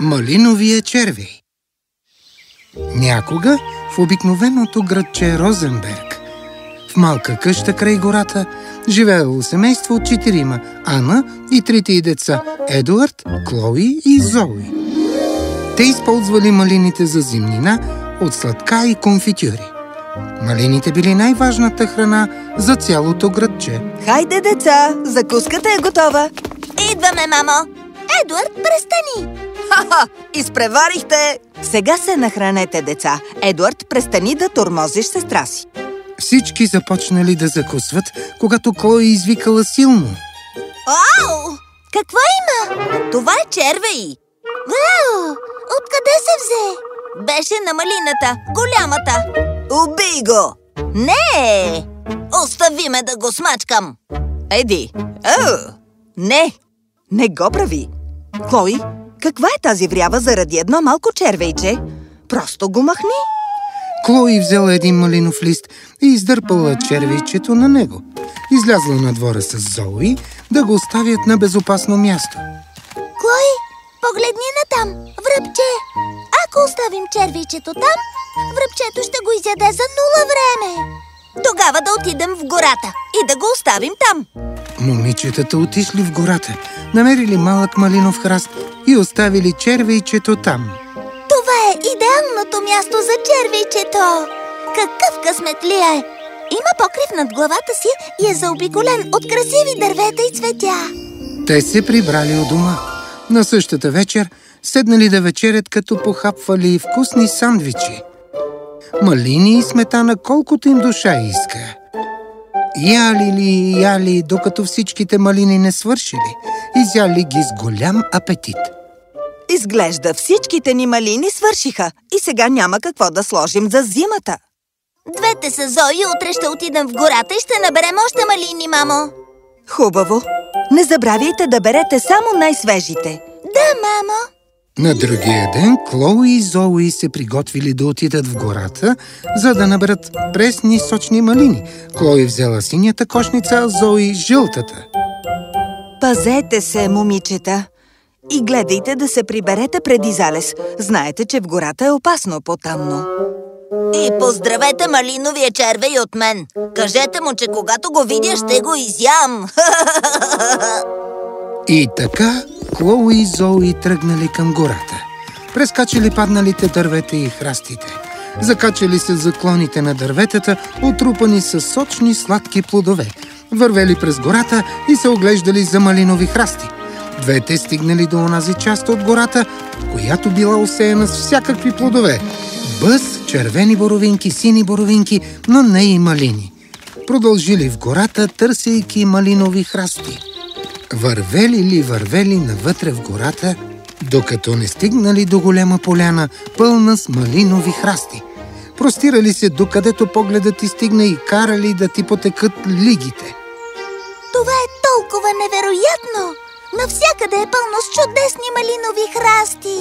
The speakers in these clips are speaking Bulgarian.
Малиновия червей Някога в обикновеното градче Розенберг, в малка къща край гората, живеело семейство от четирима – Ана и трите й деца – Едуард, Клои и Зои. Те използвали малините за зимнина от сладка и конфитюри. Малините били най-важната храна за цялото градче. Хайде, деца, закуската е готова. Идваме, мамо! Едуард, престани! Ха-ха, изпреварихте! Сега се нахранете, деца. Едуард, престани да тормозиш сестра си. Всички започнали да закусват, когато Клои извикала силно. Ау! Какво има? Това е червей! Вау! Откъде се взе? Беше на малината, голямата! Убий го! Не! Остави ме да го смачкам! Еди! О, не! Не го прави! Клои, каква е тази врява заради едно малко червейче? Просто го махни! Клои взела един малинов лист и издърпала червейчето на него. Излязла на двора с Зои да го оставят на безопасно място. Клой, погледни натам, връбче! Ако оставим червейчето там, връбчето ще го изяде за нула време. Тогава да отидем в гората и да го оставим там. Момичетата отишли в гората, намерили малък малинов храст и оставили червейчето там. Това е идеалното място за червейчето! Какъв късметлия е! Има покрив над главата си и е заобиколен от красиви дървета и цветя. Те се прибрали у дома. На същата вечер седнали да вечерят, като похапвали вкусни сандвичи. Малини и сметана, колкото им душа иска. Яли ли, яли, докато всичките малини не свършили. Изяли ги с голям апетит. Изглежда всичките ни малини свършиха и сега няма какво да сложим за зимата. Двете са Зои, утре ще отидем в гората и ще наберем още малини, мамо. Хубаво! Не забравяйте да берете само най-свежите. Да, мамо. На другия ден Клоуи и Зоуи се приготвили да отидат в гората, за да наберат пресни сочни малини. Клои взела синята кошница, а Зои – жълтата. Пазете се, момичета! И гледайте да се приберете преди залез. Знаете, че в гората е опасно по-тамно. И поздравете малиновия червей от мен. Кажете му, че когато го видя, ще го изям. И така Клоуи и Зоуи тръгнали към гората. Прескачали падналите дървета и храстите. Закачали се заклоните на дърветата, отрупани с сочни сладки плодове. Вървели през гората и се оглеждали за малинови храсти. Двете стигнали до онази част от гората, която била осеяна с всякакви плодове. Бъз, червени боровинки, сини боровинки, но не и малини. Продължили в гората, търсейки малинови храсти. Вървели ли вървели навътре в гората, докато не стигнали до голяма поляна, пълна с малинови храсти. Простирали се докъдето погледът ти стигне и карали да ти потекат лигите. Това е толкова невероятно! Навсякъде е пълно с чудесни малинови храсти.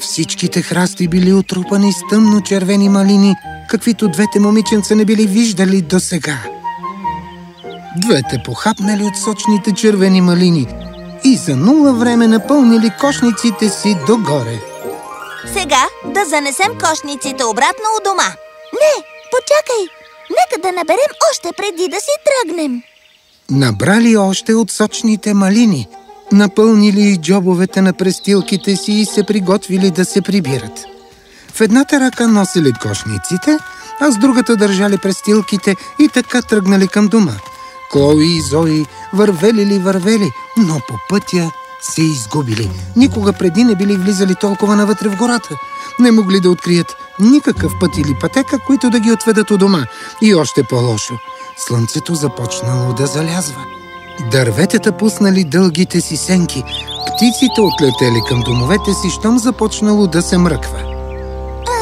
Всичките храсти били отрупани с тъмно червени малини, каквито двете момиченца не били виждали досега. Двете похапнали от сочните червени малини и за нула време напълнили кошниците си догоре. Сега да занесем кошниците обратно у дома. Не, почакай! Нека да наберем още преди да си тръгнем. Набрали още от сочните малини, напълнили джобовете на престилките си и се приготвили да се прибират. В едната ръка носили кошниците, а с другата държали престилките и така тръгнали към дома. Клои и Зои вървели ли вървели, но по пътя се изгубили. Никога преди не били влизали толкова навътре в гората. Не могли да открият никакъв път или пътека, които да ги отведат у дома. И още по-лошо. Слънцето започнало да залязва. Дърветата пуснали дългите си сенки. Птиците отлетели към домовете си, щом започнало да се мръква. А,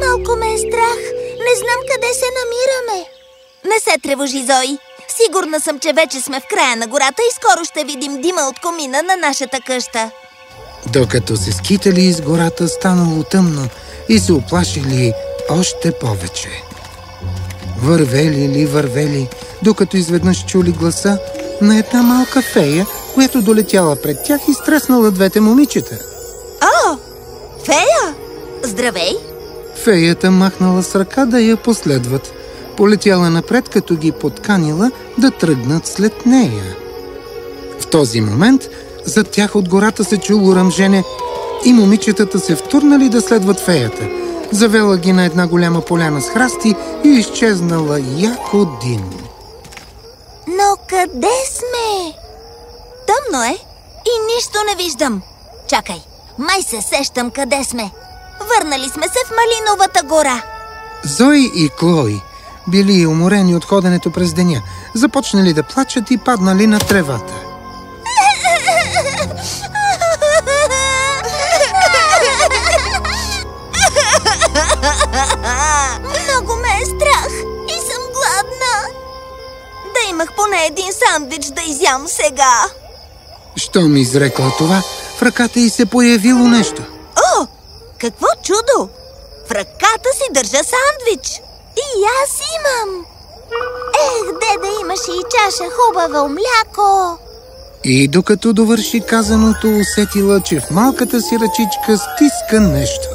малко ме е страх. Не знам къде се намираме. Не се тревожи, Зои. Сигурна съм, че вече сме в края на гората и скоро ще видим дима от комина на нашата къща. Докато се скитали из гората, станало тъмно и се оплашили още повече. Вървели ли, вървели, докато изведнъж чули гласа на една малка фея, която долетяла пред тях и стреснала двете момичета. Фея! Здравей! Феята махнала с ръка да я последват. Полетяла напред, като ги подканила да тръгнат след нея. В този момент зад тях от гората се чуло ръмжене и момичетата се втурнали да следват феята. Завела ги на една голяма поляна с храсти и изчезнала яко дим. Но къде сме? Тъмно е и нищо не виждам. Чакай, май се сещам къде сме. Върнали сме се в Малиновата гора. Зои и Клои били уморени от ходенето през деня, започнали да плачат и паднали на тревата. Много ме е страх и съм гладна. Да имах поне един сандвич да изям сега. Щом изрекла това, в ръката й се появило нещо. О, какво чудо! В ръката си държа сандвич. И аз имам. Ех, де да имаше и чаша хубаво мляко. И докато довърши казаното, усетила, че в малката си ръчичка стиска нещо.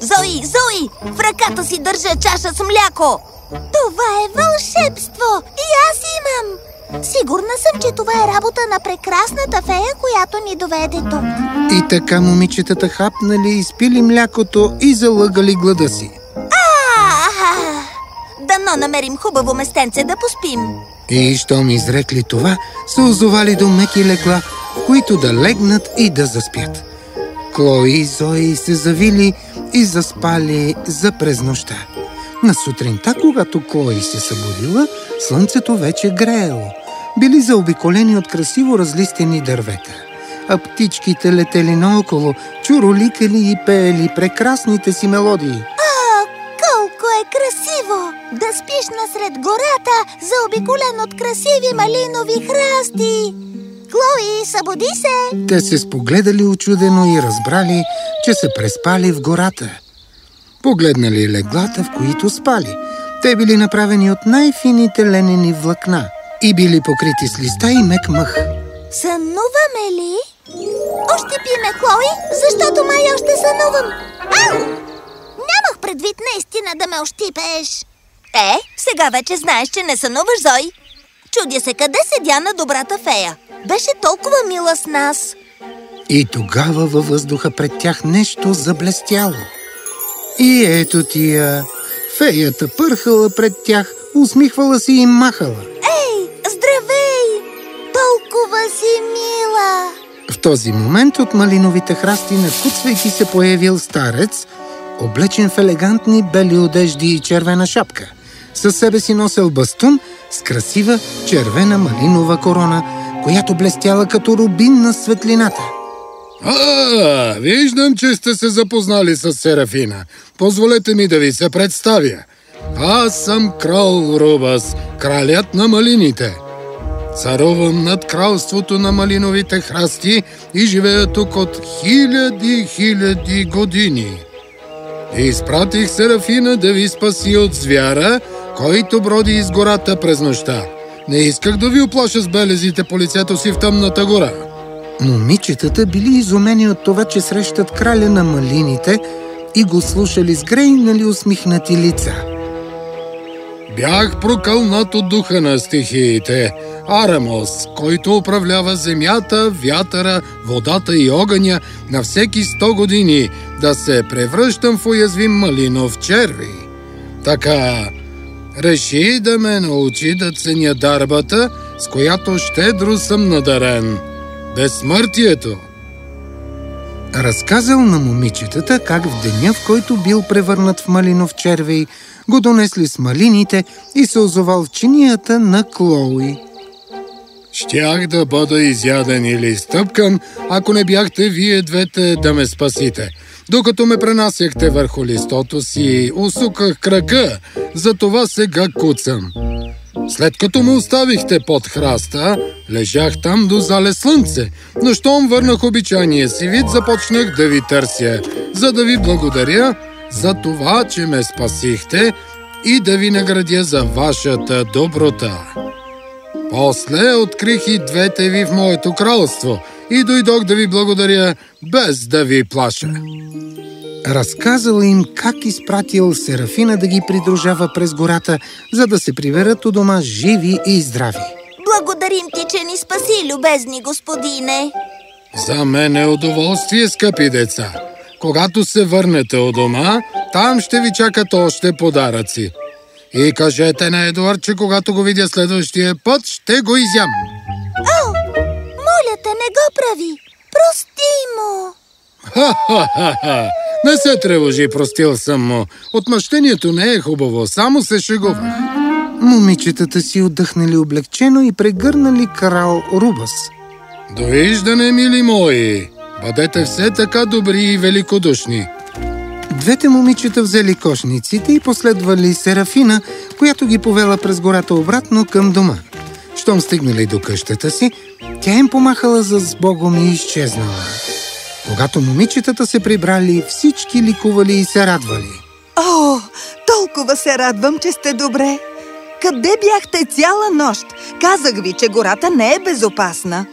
Зои, Зои, в ръката си държа чаша с мляко. Това е вълшебство и аз имам. Сигурна съм, че това е работа на прекрасната фея, която ни доведе тук. И така момичетата хапнали, изпили млякото и залъгали глада си. Намерим хубаво местенце да поспим. И щом изрекли това, се озовали до меки легла, които да легнат и да заспят. Клои и Зои се завили и заспали за през нощта. На сутринта, когато Клои се събудила, слънцето вече греело. Били заобиколени от красиво разлистени дървета. А птичките летели наоколо, чуроликали и пеели прекрасните си мелодии. Колко е красиво! Да спиш насред гората, заобиколен от красиви малинови храсти. Клои, събуди се! Те се спогледали очудено и разбрали, че са преспали в гората. Погледнали леглата, в които спали. Те били направени от най-фините ленени влакна и били покрити с листа и мек мъх. Сънуваме ли? Още пиме, Клои, защото май още сънувам. Предвид наистина да ме ощипеш. Е, сега вече знаеш, че не сънуваш, Зой. Чудя се къде седя на добрата фея. Беше толкова мила с нас. И тогава във въздуха пред тях нещо заблестяло. И ето тия, феята пърхала пред тях, усмихвала си и махала. Ей, здравей! Толкова си мила! В този момент от малиновите храсти, накуцвайки се появил старец, облечен в елегантни бели одежди и червена шапка. Със себе си носел бастун с красива червена малинова корона, която блестяла като рубин на светлината. А, виждам, че сте се запознали с Серафина. Позволете ми да ви се представя. Аз съм крал Рубас, кралят на малините. Царувам над кралството на малиновите храсти и живея тук от хиляди хиляди години. Изпратих Серафина да ви спаси от звяра, който броди из гората през нощта. Не исках да ви оплаша с белезите по лицето си в тъмната гора. Момичетата били изумени от това, че срещат краля на малините и го слушали с грейнали усмихнати лица. Бях прокълнат от духа на стихиите, Арамос, който управлява земята, вятъра, водата и огъня на всеки 100 години, да се превръщам в уязвим малинов черви. Така, реши да ме научи да ценя дарбата, с която щедро съм надарен. Безсмъртието. Разказал на момичетата как в деня, в който бил превърнат в малинов червей, го донесли с малините и се озовал в чинията на Клоуи. Щях да бъда изяден или стъпкан, ако не бяхте вие двете да ме спасите. Докато ме пренасяхте върху листото си, усуках кръга, затова сега куцам. След като ме оставихте под храста, лежах там до зале слънце, но щом върнах обичайния си вид, започнах да ви търся, за да ви благодаря за това, че ме спасихте и да ви наградя за вашата доброта. После открих и двете ви в моето кралство и дойдох да ви благодаря без да ви плаша. Разказал им как изпратил Серафина да ги придружава през гората, за да се приберат у дома живи и здрави. Благодарим ти, че ни спаси, любезни господине. За мен е удоволствие, скъпи деца. Когато се върнете от дома, там ще ви чакат още подаръци. И кажете на Едуард, че когато го видя следващия път, ще го изям. О, моля те, не го прави. Прости му. Ха-ха-ха! Не се тревожи, простил съм му. Отмъщението не е хубаво, само се шегувах. Момичетата си отдъхнали облегчено и прегърнали крал Рубас. Довиждане, мили мои! Бъдете все така добри и великодушни. Двете момичета взели кошниците и последвали Серафина, която ги повела през гората обратно към дома. Щом стигнали до къщата си, тя им помахала за сбогом и изчезнала. Когато момичетата се прибрали, всички ликували и се радвали. О, толкова се радвам, че сте добре! Къде бяхте цяла нощ? Казах ви, че гората не е безопасна.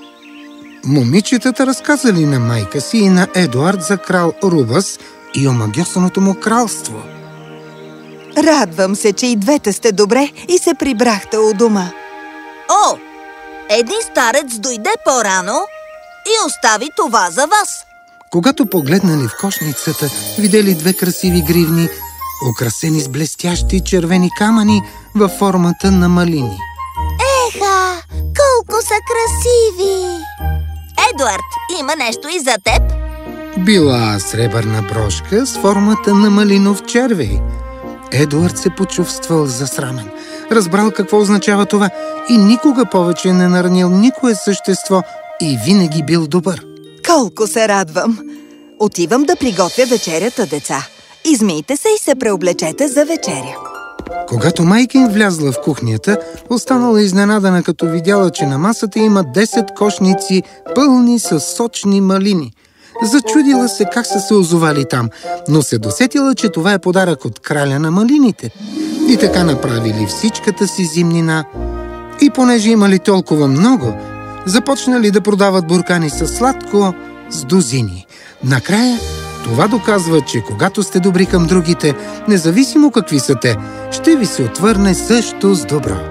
Момичетата разказали на майка си и на Едуард за крал Рубас и омагьосаното му кралство. Радвам се, че и двете сте добре и се прибрахте у дома. О, един старец дойде по-рано и остави това за вас. Когато погледнали в кошницата, видели две красиви гривни, украсени с блестящи червени камъни във формата на малини. Еха, колко са красиви! Едуард, има нещо и за теб? Била сребърна брошка с формата на малинов червей. Едуард се почувствал засрамен. Разбрал какво означава това и никога повече не наранил никое същество и винаги бил добър. Колко се радвам! Отивам да приготвя вечерята, деца. Измийте се и се преоблечете за вечеря. Когато майка им влязла в кухнята, останала изненадана, като видяла, че на масата има 10 кошници, пълни с сочни малини. Зачудила се как са се озовали там, но се досетила, че това е подарък от краля на малините. И така направили всичката си зимнина. И понеже имали толкова много, започнали да продават буркани с сладко с дозини. Накрая това доказва, че когато сте добри към другите, независимо какви са те, ще ви се отвърне също с добро.